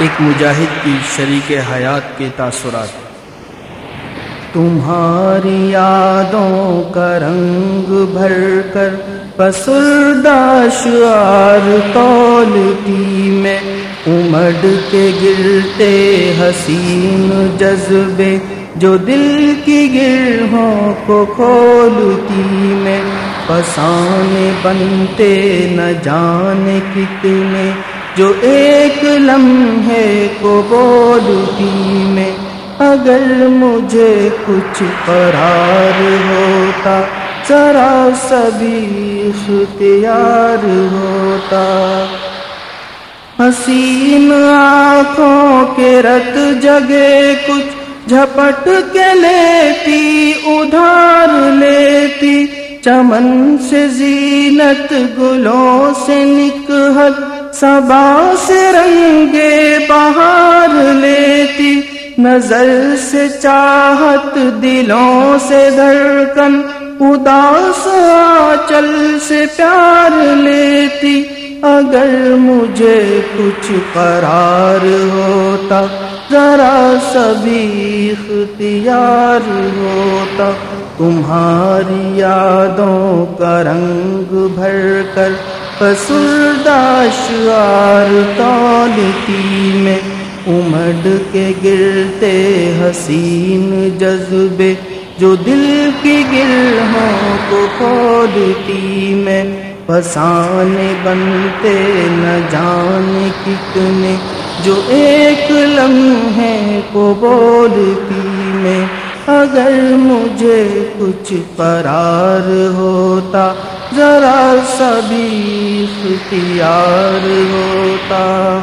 ایک مجاہد کی شریک حیات کے تاثرات۔ تمہاری یادوں کا رنگ بھر کر شعار تولتی میں امڑ کے گرتے حسین جذبے جو دل کی گرہوں کو کھولتی میں پسانے بنتے نہ جانے کتنے جو ایک لمحے کو بولتی میں، اگر مجھے کچھ قرار ہوتا، ذرا سبھی اختیار ہوتا۔ حسین آنکھوں کے رت جگے کچھ جھپٹ کے لیتی، ادھار لیتی۔ چمن سے زینت گلوں سے نکہت سبا سے رنگے بہار لیتی، نظر سے چاہت، دلوں سے دھڑکن، اداس چل سے پیار لیتی، اگر مجھے کچھ قرار ہوتا، ذرا سبھی اختیار ہوتا، تمہاری یادوں کا رنگ بھر کر شعار تولتی میں امڑ کے گرتے حسین جذبے جو دل کی گرہوں کو کھودتی میں پسانے بنتے نہ جانے کتنے جو ایک لمحے کو بولتی میں اگر مجھے کچھ قرار ہوتا ذرا سبھی اختیار ہوتا۔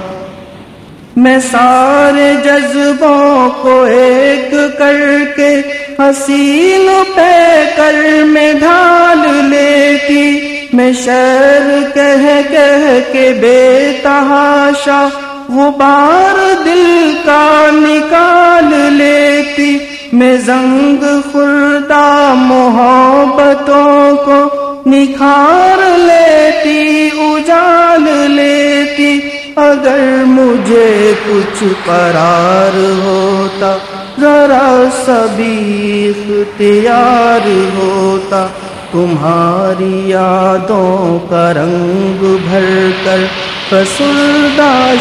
میں سارے جذبوں کو ایک کر کے حسین پہ کر میں ڈھال لیتی۔ میں شر کہہ کہہ کے بے تحاشا غبار دل کا نکال لیتی۔ میں زنگ خوردہ محبتوں کو نکھار لیتی، اجال لیتی، اگر مجھے کچھ قرار ہوتا، ذرا سبھی اختیار ہوتا، تمہاری یادوں کا رنگ بھر کر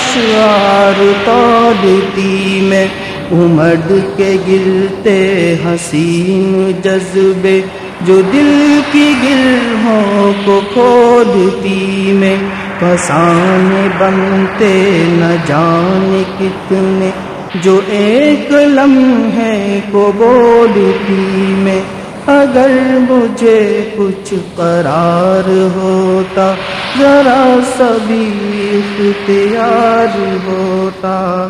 شعار تولتی میں امڑ کے گرتے حسین جذبے جو دل کی گرہوں کو کھودتی میں پسان بنتے نہ جانے کتنے۔ جو ایک لمحے کو بولتی میں، اگر مجھے کچھ قرار ہوتا، ذرا سبھی اختیار ہوتا۔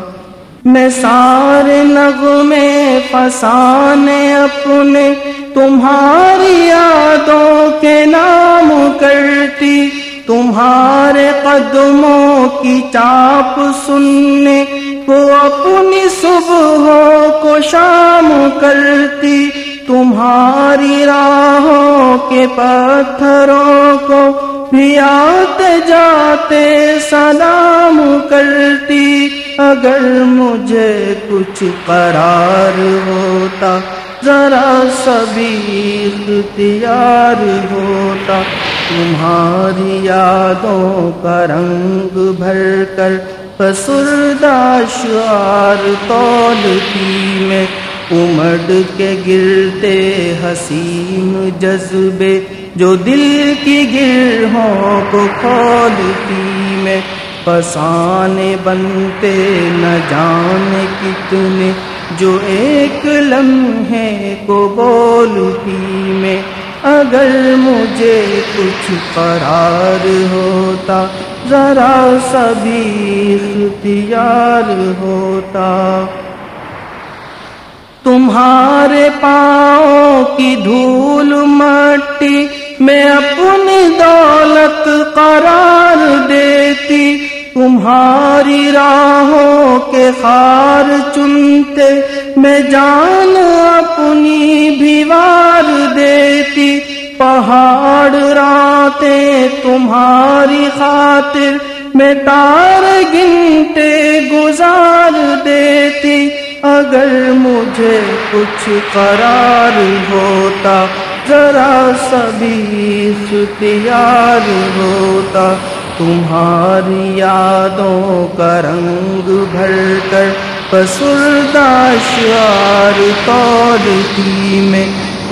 میں سارے نگ میں پسانے اپنے تمہاری یادوں کے نام کرتی، تمہارے قدموں کی چاپ سننے کو اپنی صبح کو شام کرتی، تمہاری راہوں کے پتھروں کو بھی آتے جاتے سلام کرتی، اگر مجھے کچھ قرار ہوتا۔ ذرا سبھی اختیار ہوتا، تمہاری یادوں کا رنگ بھر کر شعار تولتی میں امڑ کے گرتے حسین جذبے، جو دل کی گرہوں کو کھولتی میں پسانے بنتے نہ جانے کتنے جو ایک لمحے کو بولتی میں، اگر مجھے کچھ قرار ہوتا، ذرا سبھی اختیار ہوتا۔ تمہارے پاؤں کی دھول مٹی میں اپنی دولت قرار دیتی تمہاری راہوں کے خار چنتے میں جان اپنی بھی وار دیتی پہاڑ راتیں تمہاری خاطر میں تار گنتے گزار دیتی اگر مجھے کچھ قرار ہوتا، ذرا سبھی ختیار ہوتا۔ تمہاری یادوں کا رنگ بھر کر شعار تولتی میں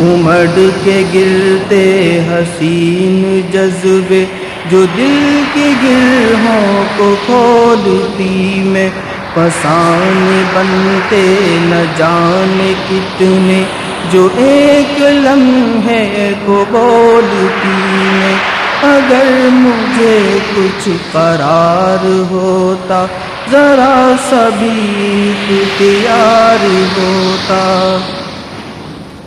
امڑ کے گرتے حسین جذبے جو دل کی گرہوں کو کھولتی میں پسان بنتے نہ جانے کتنے جو ایک لمحے کو بولتی میں اگر مجھے کچھ قرار ہوتا، ذرا سبھی تیار ہوتا۔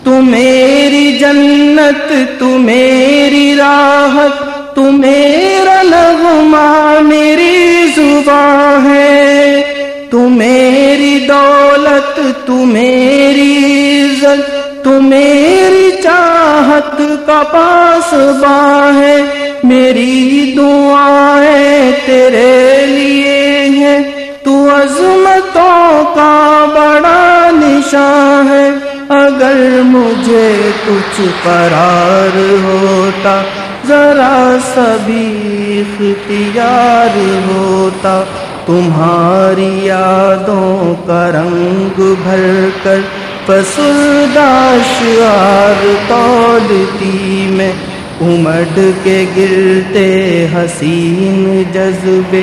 تو میری جنت، تو میری راحت تو میرا نغمہ، میری زباں ہے۔ تو میری دولت، تو میری عزت، تو میری کا پاس ہے، میری دعائیں تیرے لیے ہیں تو عظمتوں کا بڑا نشان ہے۔ اگر مجھے کچھ قرار ہوتا، ذرا سبھی اختیار ہوتا۔ تمہاری یادوں کا رنگ بھر کر شعار تولتی میں امڈ کے گرتے حسین جذبے،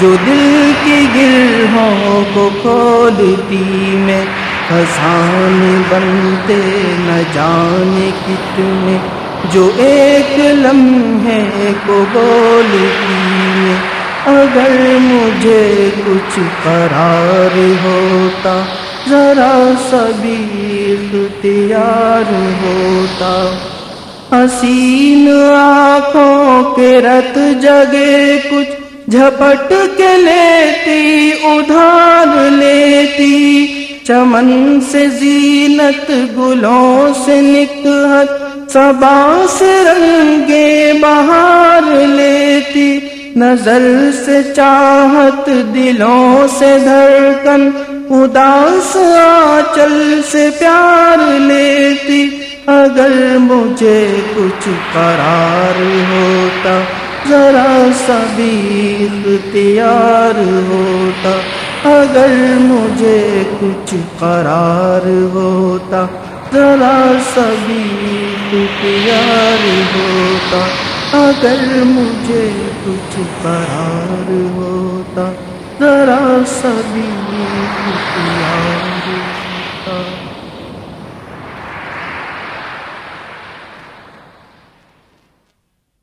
جو دل کی گرہوں کو کھولتی میں حسان بنتے نہ جانے کتنے، جو ایک لمحے کو بولتی میں، اگر مجھے کچھ قرار ہوتا ذرا سبھی تیار ہوتا۔ حسین آنکھوں کے رت جگے کچھ جھپٹ کے لیتی، ادھار لیتی۔ چمن سے زینت، گلوں سے نکہت۔ سبا سے رنگے بہار لیتی۔ نظر سے چاہت، دلوں سے دھڑکن۔ اداس آچل سے پیار لیتی، اگر مجھے کچھ قرار ہوتا، ذرا سبھی تیار ہوتا، اگر مجھے کچھ قرار ہوتا، ذرا سبھی تیار ہوتا، اگر مجھے کچھ قرار ہوتا۔ na rasa bini kita